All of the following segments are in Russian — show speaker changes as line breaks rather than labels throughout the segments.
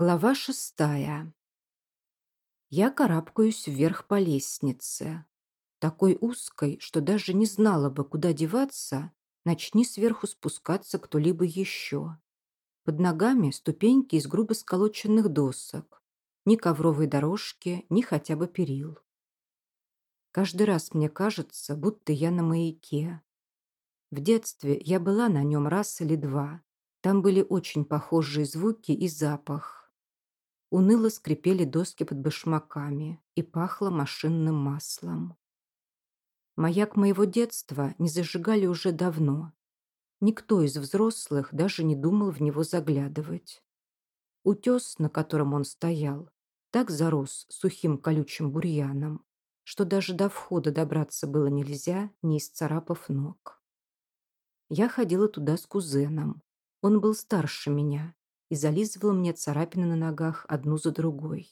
Глава шестая. Я карабкаюсь вверх по лестнице. Такой узкой, что даже не знала бы, куда деваться, начни сверху спускаться кто-либо еще. Под ногами ступеньки из грубо сколоченных досок. Ни ковровой дорожки, ни хотя бы перил. Каждый раз мне кажется, будто я на маяке. В детстве я была на нем раз или два. Там были очень похожие звуки и запах. Уныло скрипели доски под башмаками и пахло машинным маслом. Маяк моего детства не зажигали уже давно. Никто из взрослых даже не думал в него заглядывать. Утес, на котором он стоял, так зарос сухим колючим бурьяном, что даже до входа добраться было нельзя, не исцарапав ног. Я ходила туда с кузеном. Он был старше меня и зализывал мне царапины на ногах одну за другой.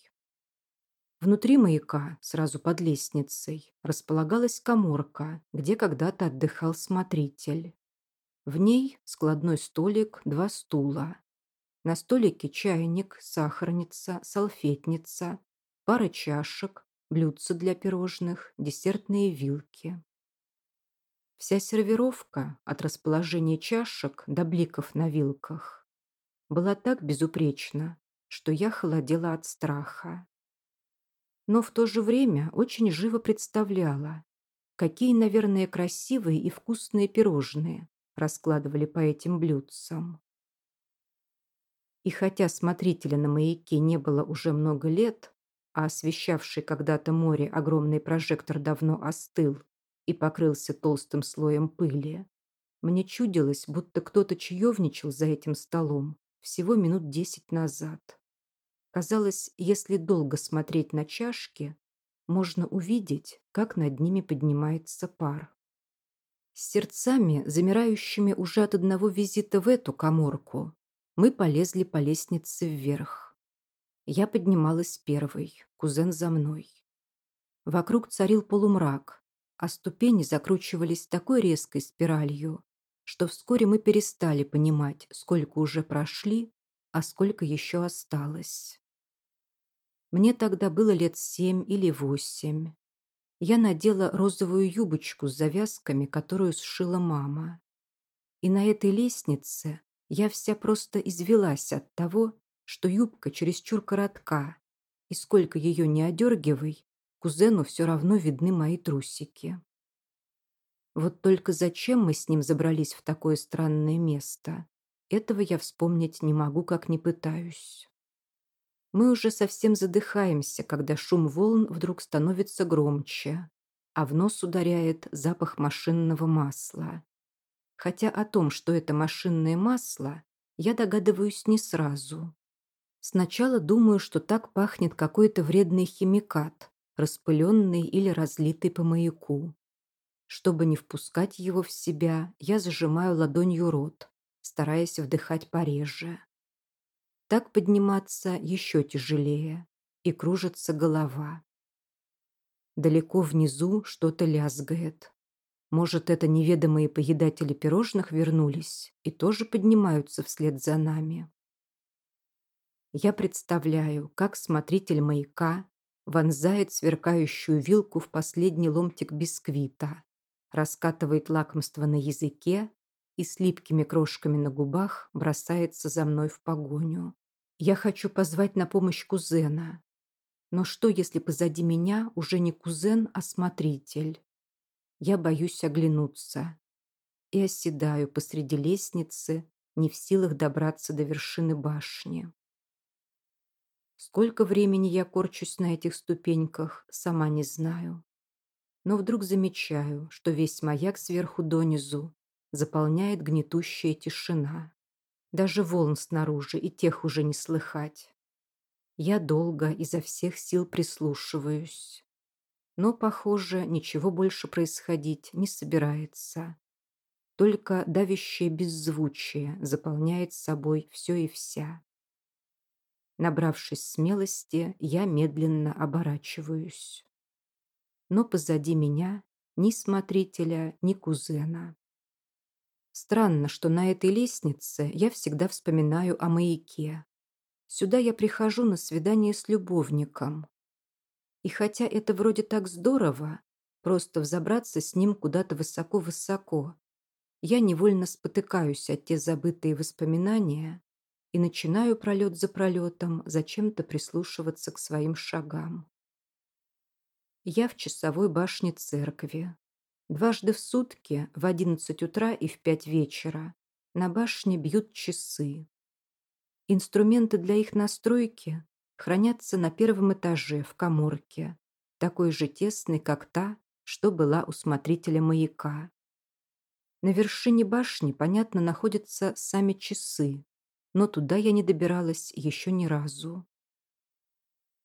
Внутри маяка, сразу под лестницей, располагалась коморка, где когда-то отдыхал смотритель. В ней складной столик, два стула. На столике чайник, сахарница, салфетница, пара чашек, блюдца для пирожных, десертные вилки. Вся сервировка, от расположения чашек до бликов на вилках, была так безупречна, что я холодела от страха. Но в то же время очень живо представляла, какие, наверное, красивые и вкусные пирожные раскладывали по этим блюдцам. И хотя смотрителя на маяке не было уже много лет, а освещавший когда-то море огромный прожектор давно остыл и покрылся толстым слоем пыли, мне чудилось, будто кто-то чаевничал за этим столом всего минут десять назад. Казалось, если долго смотреть на чашки, можно увидеть, как над ними поднимается пар. С сердцами, замирающими уже от одного визита в эту коморку, мы полезли по лестнице вверх. Я поднималась первой, кузен за мной. Вокруг царил полумрак, а ступени закручивались такой резкой спиралью, что вскоре мы перестали понимать, сколько уже прошли, а сколько еще осталось. Мне тогда было лет семь или восемь. Я надела розовую юбочку с завязками, которую сшила мама. И на этой лестнице я вся просто извелась от того, что юбка чересчур коротка, и сколько ее не одергивай, кузену все равно видны мои трусики. Вот только зачем мы с ним забрались в такое странное место? Этого я вспомнить не могу, как не пытаюсь. Мы уже совсем задыхаемся, когда шум волн вдруг становится громче, а в нос ударяет запах машинного масла. Хотя о том, что это машинное масло, я догадываюсь не сразу. Сначала думаю, что так пахнет какой-то вредный химикат, распыленный или разлитый по маяку. Чтобы не впускать его в себя, я зажимаю ладонью рот, стараясь вдыхать пореже. Так подниматься еще тяжелее, и кружится голова. Далеко внизу что-то лязгает. Может, это неведомые поедатели пирожных вернулись и тоже поднимаются вслед за нами. Я представляю, как смотритель маяка вонзает сверкающую вилку в последний ломтик бисквита, раскатывает лакомство на языке и с липкими крошками на губах бросается за мной в погоню. Я хочу позвать на помощь кузена. Но что, если позади меня уже не кузен, а смотритель? Я боюсь оглянуться и оседаю посреди лестницы, не в силах добраться до вершины башни. Сколько времени я корчусь на этих ступеньках, сама не знаю но вдруг замечаю, что весь маяк сверху донизу заполняет гнетущая тишина. Даже волн снаружи и тех уже не слыхать. Я долго изо всех сил прислушиваюсь. Но, похоже, ничего больше происходить не собирается. Только давящее беззвучие заполняет собой все и вся. Набравшись смелости, я медленно оборачиваюсь но позади меня ни смотрителя, ни кузена. Странно, что на этой лестнице я всегда вспоминаю о маяке. Сюда я прихожу на свидание с любовником. И хотя это вроде так здорово, просто взобраться с ним куда-то высоко-высоко, я невольно спотыкаюсь от те забытые воспоминания и начинаю пролет за пролетом зачем-то прислушиваться к своим шагам. Я в часовой башне церкви. Дважды в сутки, в одиннадцать утра и в пять вечера, на башне бьют часы. Инструменты для их настройки хранятся на первом этаже в коморке, такой же тесной, как та, что была у смотрителя маяка. На вершине башни, понятно, находятся сами часы, но туда я не добиралась еще ни разу.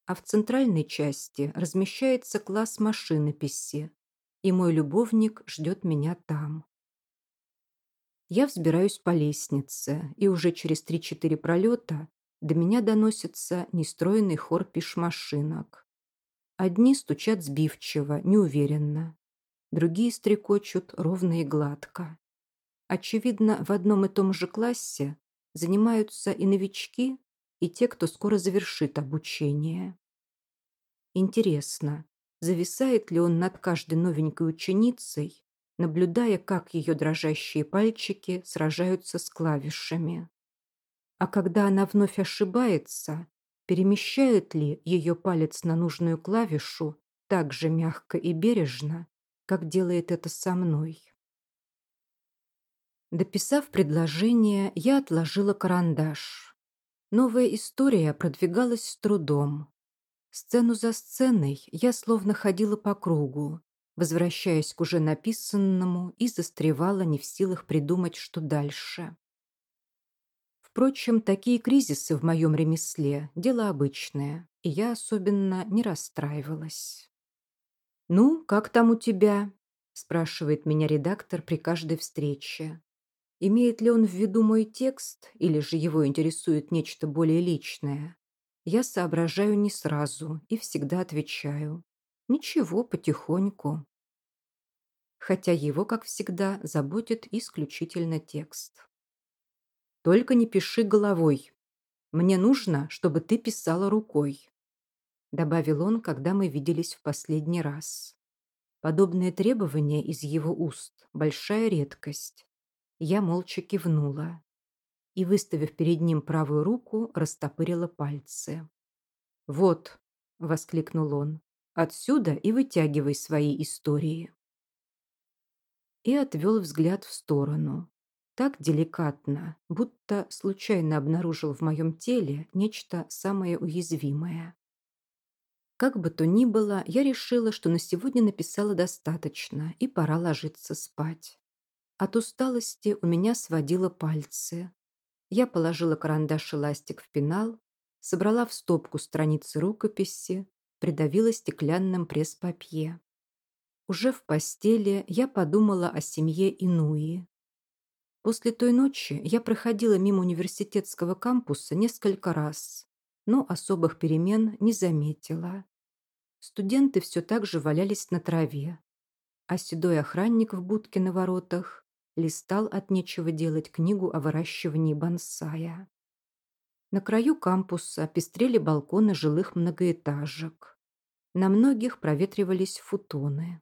А в центральной части размещается класс машинописи, и мой любовник ждет меня там. Я взбираюсь по лестнице, и уже через 3-4 пролета до меня доносится нестроенный хор пешмашинок. Одни стучат сбивчиво, неуверенно. Другие стрекочут ровно и гладко. Очевидно, в одном и том же классе занимаются и новички, и те, кто скоро завершит обучение. Интересно, зависает ли он над каждой новенькой ученицей наблюдая, как ее дрожащие пальчики сражаются с клавишами. А когда она вновь ошибается, перемещает ли ее палец на нужную клавишу так же мягко и бережно, как делает это со мной. Дописав предложение, я отложила карандаш. Новая история продвигалась с трудом. Сцену за сценой я словно ходила по кругу, возвращаясь к уже написанному и застревала не в силах придумать, что дальше. Впрочем, такие кризисы в моем ремесле – дело обычное, и я особенно не расстраивалась. «Ну, как там у тебя?» – спрашивает меня редактор при каждой встрече. Имеет ли он в виду мой текст, или же его интересует нечто более личное? Я соображаю не сразу и всегда отвечаю. Ничего, потихоньку. Хотя его, как всегда, заботит исключительно текст. Только не пиши головой. Мне нужно, чтобы ты писала рукой. Добавил он, когда мы виделись в последний раз. Подобное требование из его уст – большая редкость. Я молча кивнула и, выставив перед ним правую руку, растопырила пальцы. «Вот», – воскликнул он, Отсюда и вытягивай свои истории. И отвел взгляд в сторону. Так деликатно, будто случайно обнаружил в моем теле нечто самое уязвимое. Как бы то ни было, я решила, что на сегодня написала достаточно, и пора ложиться спать. От усталости у меня сводило пальцы. Я положила карандаш и ластик в пенал, собрала в стопку страницы рукописи, придавила стеклянным пресс-папье. Уже в постели я подумала о семье Инуи. После той ночи я проходила мимо университетского кампуса несколько раз, но особых перемен не заметила. Студенты все так же валялись на траве, а седой охранник в будке на воротах листал от нечего делать книгу о выращивании бонсая. На краю кампуса пестрели балконы жилых многоэтажек. На многих проветривались футоны.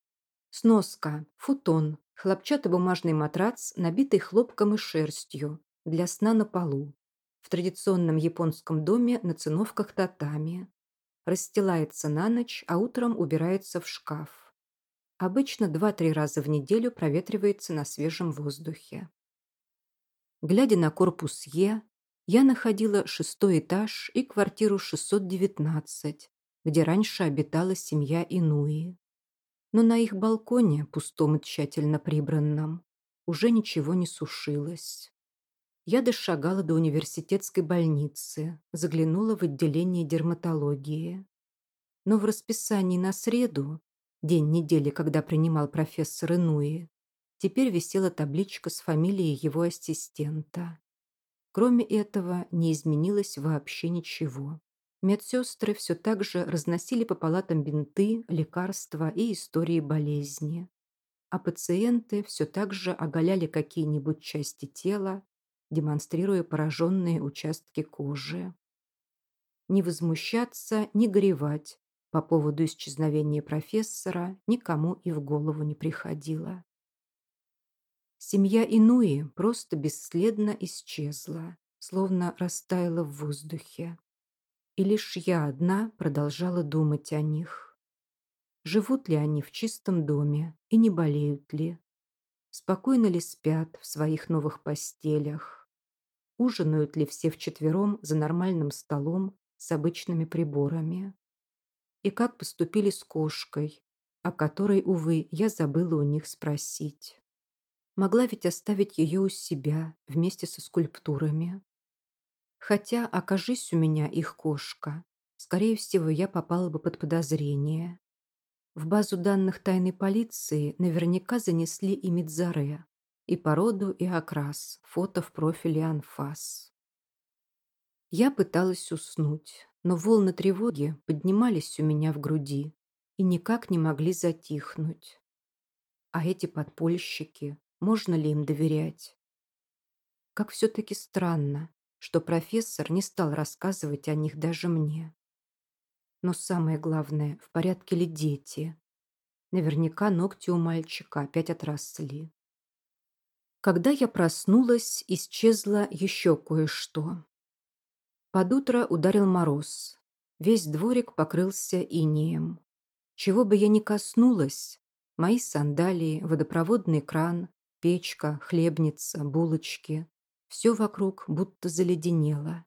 Сноска. Футон. Хлопчатобумажный матрац, набитый хлопком и шерстью, для сна на полу. В традиционном японском доме на циновках татами. Расстилается на ночь, а утром убирается в шкаф. Обычно 2-3 раза в неделю проветривается на свежем воздухе. Глядя на корпус Е, я находила шестой этаж и квартиру 619, где раньше обитала семья Инуи. Но на их балконе, пустом и тщательно прибранном, уже ничего не сушилось. Я дошагала до университетской больницы, заглянула в отделение дерматологии. Но в расписании на среду, день недели, когда принимал профессор Инуи, теперь висела табличка с фамилией его ассистента. Кроме этого, не изменилось вообще ничего. Медсестры все так же разносили по палатам бинты, лекарства и истории болезни. А пациенты все так же оголяли какие-нибудь части тела, демонстрируя пораженные участки кожи. Ни возмущаться, ни горевать по поводу исчезновения профессора никому и в голову не приходило. Семья Инуи просто бесследно исчезла, словно растаяла в воздухе. И лишь я одна продолжала думать о них. Живут ли они в чистом доме и не болеют ли? Спокойно ли спят в своих новых постелях? Ужинают ли все вчетвером за нормальным столом с обычными приборами? И как поступили с кошкой, о которой, увы, я забыла у них спросить. Могла ведь оставить ее у себя вместе со скульптурами. Хотя, окажись у меня их кошка, скорее всего, я попала бы под подозрение. В базу данных тайной полиции наверняка занесли и Мидзаре, и породу, и окрас, фото в профиле анфас. Я пыталась уснуть, но волны тревоги поднимались у меня в груди и никак не могли затихнуть. А эти подпольщики, можно ли им доверять? Как все-таки странно, что профессор не стал рассказывать о них даже мне. Но самое главное, в порядке ли дети? Наверняка ногти у мальчика опять отросли. Когда я проснулась, исчезло еще кое-что. Под утро ударил мороз. Весь дворик покрылся инеем. Чего бы я ни коснулась, мои сандалии, водопроводный кран, печка, хлебница, булочки, все вокруг будто заледенело.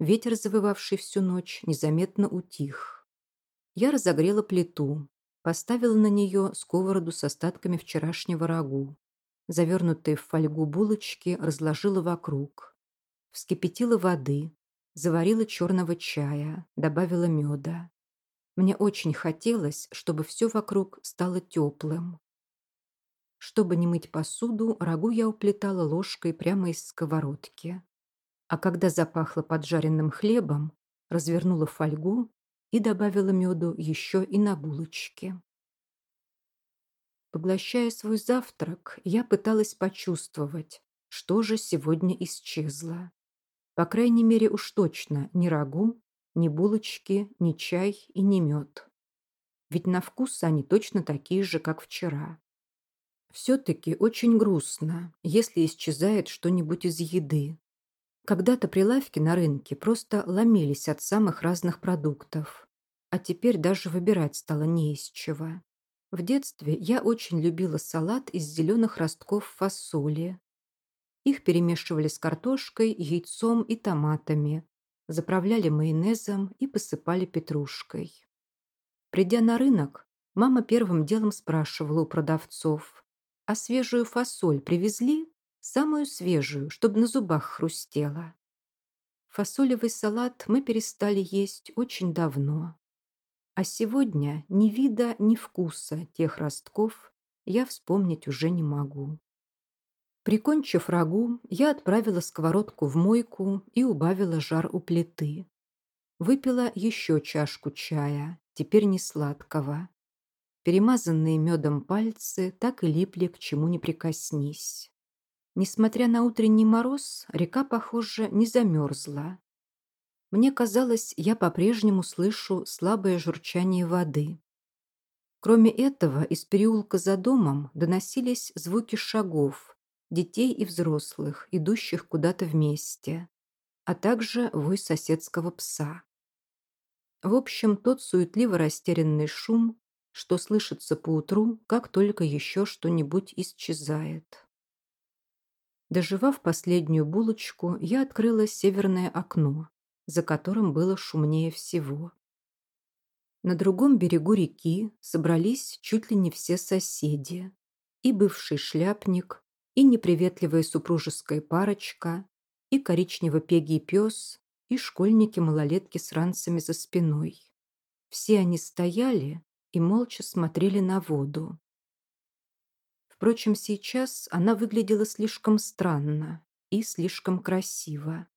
Ветер, завывавший всю ночь, незаметно утих. Я разогрела плиту, поставила на нее сковороду с остатками вчерашнего рагу. Завернутые в фольгу булочки разложила вокруг. Вскипятила воды, заварила черного чая, добавила меда. Мне очень хотелось, чтобы все вокруг стало теплым. Чтобы не мыть посуду, рагу я уплетала ложкой прямо из сковородки. А когда запахло поджаренным хлебом, развернула фольгу и добавила меду еще и на булочки. Поглощая свой завтрак, я пыталась почувствовать, что же сегодня исчезло. По крайней мере, уж точно ни рагу, ни булочки, ни чай и ни мед. Ведь на вкус они точно такие же, как вчера. Все-таки очень грустно, если исчезает что-нибудь из еды. Когда-то прилавки на рынке просто ломились от самых разных продуктов, а теперь даже выбирать стало не из чего. В детстве я очень любила салат из зеленых ростков фасоли. Их перемешивали с картошкой, яйцом и томатами, заправляли майонезом и посыпали петрушкой. Придя на рынок, мама первым делом спрашивала у продавцов, а свежую фасоль привезли? Самую свежую, чтобы на зубах хрустела. Фасолевый салат мы перестали есть очень давно. А сегодня ни вида, ни вкуса тех ростков я вспомнить уже не могу. Прикончив рагу, я отправила сковородку в мойку и убавила жар у плиты. Выпила еще чашку чая, теперь не сладкого. Перемазанные медом пальцы так и липли к чему ни прикоснись. Несмотря на утренний мороз, река, похоже, не замерзла. Мне казалось, я по-прежнему слышу слабое журчание воды. Кроме этого, из переулка за домом доносились звуки шагов, детей и взрослых, идущих куда-то вместе, а также вой соседского пса. В общем, тот суетливо растерянный шум, что слышится поутру, как только еще что-нибудь исчезает. Доживав последнюю булочку, я открыла северное окно, за которым было шумнее всего. На другом берегу реки собрались чуть ли не все соседи. И бывший шляпник, и неприветливая супружеская парочка, и коричнево-пегий пес, и школьники-малолетки с ранцами за спиной. Все они стояли и молча смотрели на воду. Впрочем, сейчас она выглядела слишком странно и слишком красиво.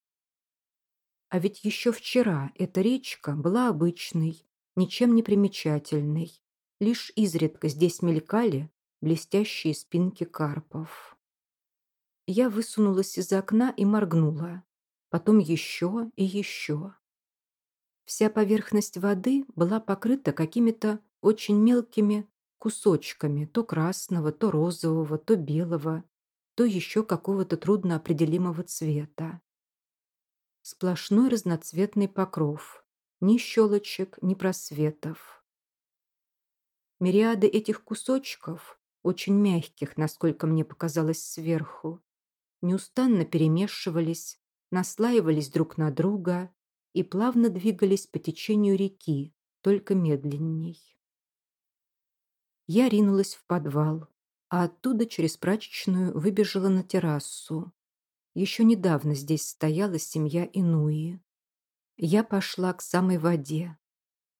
А ведь еще вчера эта речка была обычной, ничем не примечательной. Лишь изредка здесь мелькали блестящие спинки карпов. Я высунулась из окна и моргнула. Потом еще и еще. Вся поверхность воды была покрыта какими-то очень мелкими кусочками то красного, то розового, то белого, то еще какого-то трудноопределимого цвета. Сплошной разноцветный покров, ни щелочек, ни просветов. Мириады этих кусочков, очень мягких, насколько мне показалось сверху, неустанно перемешивались, наслаивались друг на друга и плавно двигались по течению реки, только медленней. Я ринулась в подвал, а оттуда через прачечную выбежала на террасу. Еще недавно здесь стояла семья Инуи. Я пошла к самой воде.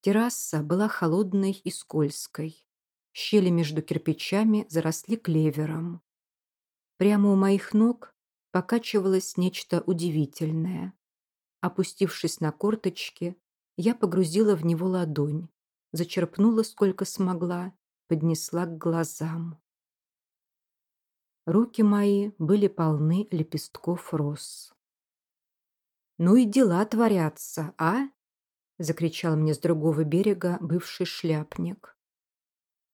Терраса была холодной и скользкой. Щели между кирпичами заросли клевером. Прямо у моих ног покачивалось нечто удивительное. Опустившись на корточки, я погрузила в него ладонь, зачерпнула сколько смогла, поднесла к глазам. Руки мои были полны лепестков роз. «Ну и дела творятся, а?» — закричал мне с другого берега бывший шляпник.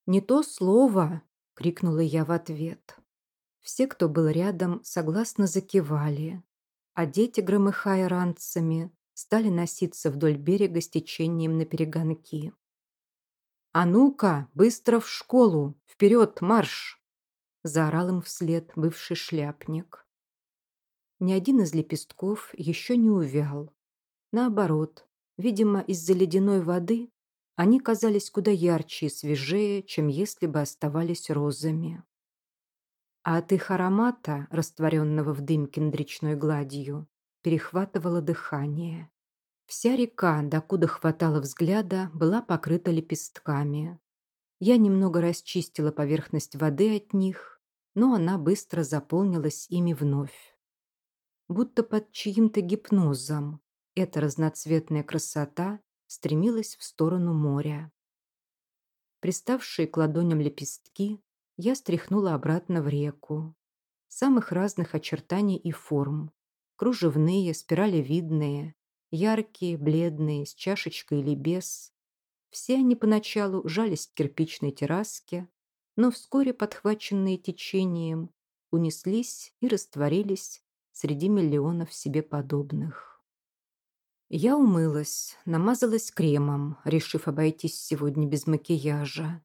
«Не то слово!» — крикнула я в ответ. Все, кто был рядом, согласно закивали, а дети, громыхая ранцами, стали носиться вдоль берега с течением на перегонки. «А ну-ка, быстро в школу! Вперед, марш!» заорал им вслед бывший шляпник. Ни один из лепестков еще не увял. Наоборот, видимо, из-за ледяной воды они казались куда ярче и свежее, чем если бы оставались розами. А от их аромата, растворенного в дымке над речной гладью, перехватывало дыхание. Вся река, докуда хватало взгляда, была покрыта лепестками. Я немного расчистила поверхность воды от них, но она быстро заполнилась ими вновь. Будто под чьим-то гипнозом эта разноцветная красота стремилась в сторону моря. Приставшие к ладоням лепестки я стряхнула обратно в реку. Самых разных очертаний и форм. Кружевные, спиралевидные, яркие, бледные, с чашечкой или без. Все они поначалу жались к кирпичной терраске, но вскоре, подхваченные течением, унеслись и растворились среди миллионов себе подобных. Я умылась, намазалась кремом, решив обойтись сегодня без макияжа.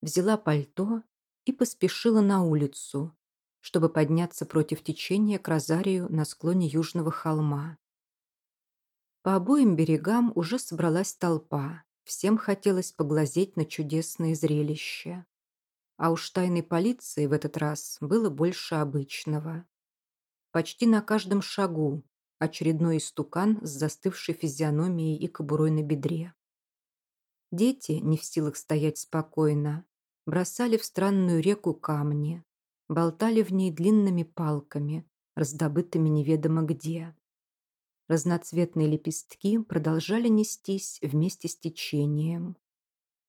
Взяла пальто и поспешила на улицу, чтобы подняться против течения к Розарию на склоне южного холма. По обоим берегам уже собралась толпа. Всем хотелось поглазеть на чудесное зрелище. А уж тайной полиции в этот раз было больше обычного. Почти на каждом шагу очередной истукан с застывшей физиономией и кобурой на бедре. Дети, не в силах стоять спокойно, бросали в странную реку камни, болтали в ней длинными палками, раздобытыми неведомо где. Разноцветные лепестки продолжали нестись вместе с течением.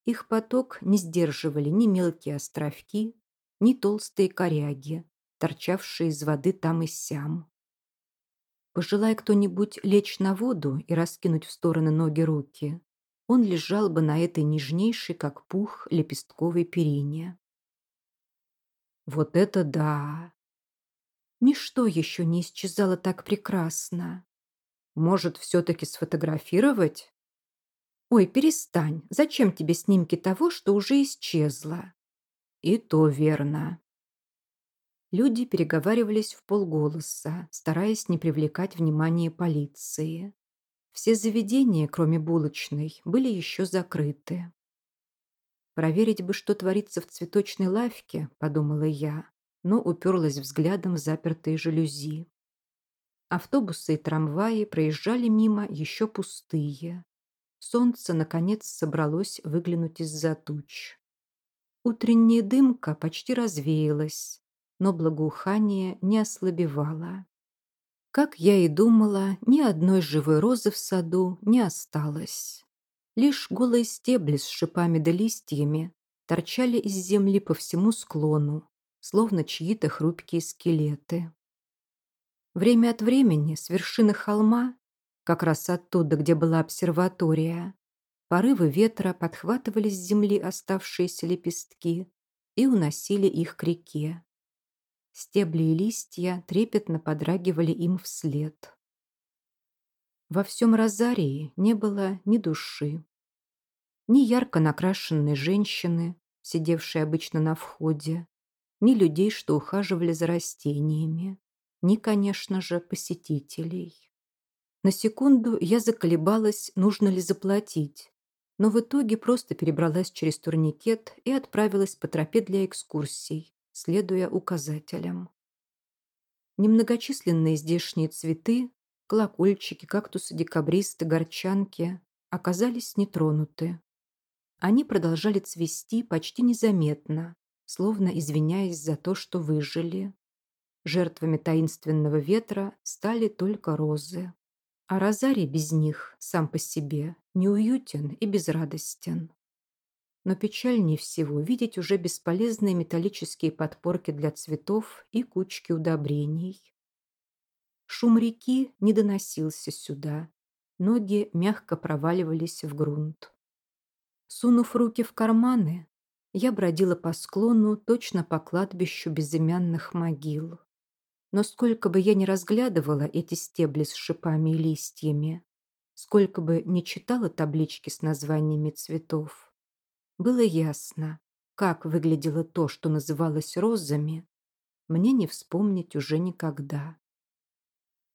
Их поток не сдерживали ни мелкие островки, ни толстые коряги, торчавшие из воды там и сям. Пожелая кто-нибудь лечь на воду и раскинуть в стороны ноги руки, он лежал бы на этой нежнейшей, как пух, лепестковой перине. Вот это да! Ничто еще не исчезало так прекрасно. Может, все-таки сфотографировать? Ой, перестань. Зачем тебе снимки того, что уже исчезло? И то верно. Люди переговаривались в полголоса, стараясь не привлекать внимание полиции. Все заведения, кроме булочной, были еще закрыты. «Проверить бы, что творится в цветочной лавке», — подумала я, но уперлась взглядом в запертые жалюзи. Автобусы и трамваи проезжали мимо еще пустые. Солнце, наконец, собралось выглянуть из-за туч. Утренняя дымка почти развеялась, но благоухание не ослабевало. Как я и думала, ни одной живой розы в саду не осталось. Лишь голые стебли с шипами да листьями торчали из земли по всему склону, словно чьи-то хрупкие скелеты. Время от времени с вершины холма как раз оттуда, где была обсерватория. Порывы ветра подхватывали с земли оставшиеся лепестки и уносили их к реке. Стебли и листья трепетно подрагивали им вслед. Во всем Розарии не было ни души, ни ярко накрашенной женщины, сидевшей обычно на входе, ни людей, что ухаживали за растениями, ни, конечно же, посетителей. На секунду я заколебалась, нужно ли заплатить, но в итоге просто перебралась через турникет и отправилась по тропе для экскурсий, следуя указателям. Немногочисленные здешние цветы, колокольчики, кактусы, декабристы, горчанки оказались нетронуты. Они продолжали цвести почти незаметно, словно извиняясь за то, что выжили. Жертвами таинственного ветра стали только розы. А розарий без них, сам по себе, неуютен и безрадостен. Но печальнее всего видеть уже бесполезные металлические подпорки для цветов и кучки удобрений. Шум реки не доносился сюда. Ноги мягко проваливались в грунт. Сунув руки в карманы, я бродила по склону, точно по кладбищу безымянных могил. Но сколько бы я ни разглядывала эти стебли с шипами и листьями, сколько бы ни читала таблички с названиями цветов, было ясно, как выглядело то, что называлось розами, мне не вспомнить уже никогда.